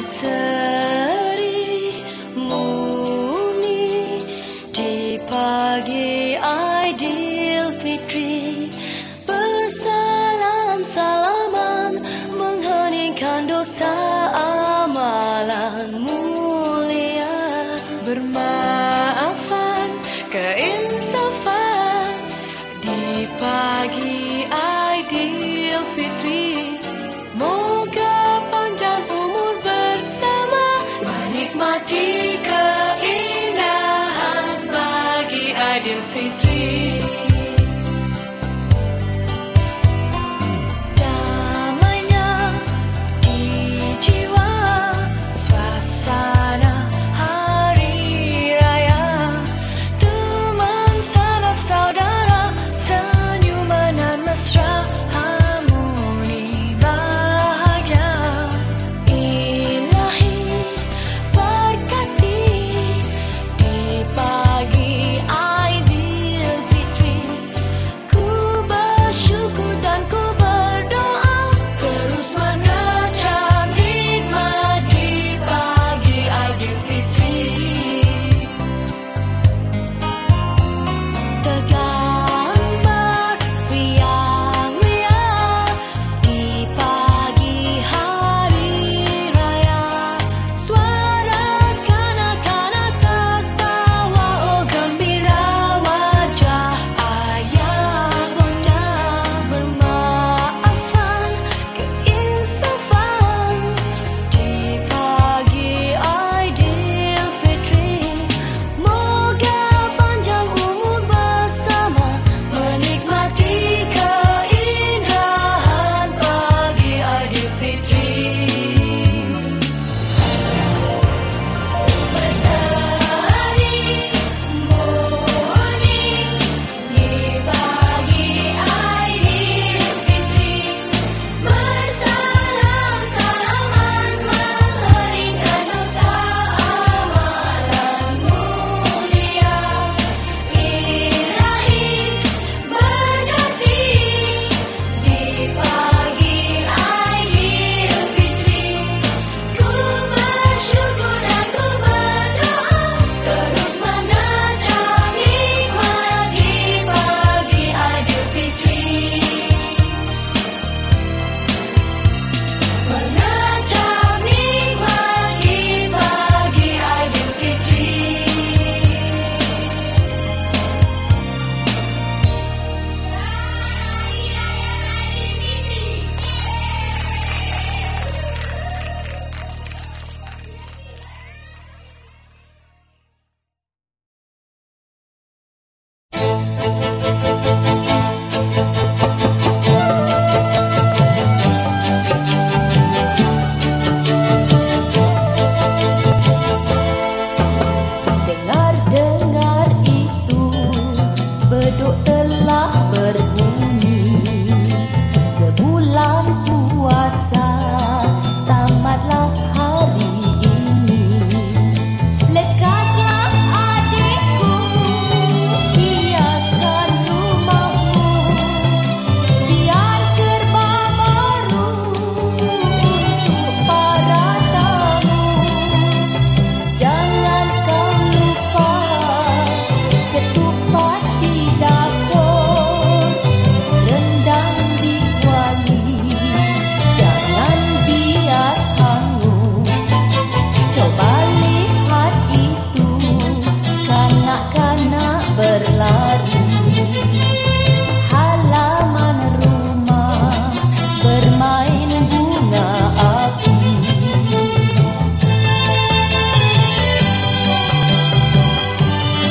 Seri mumi di pagi Idul Fitri. Bersalam salaman mengheningkan dosa amalan mulia. Bermain duduk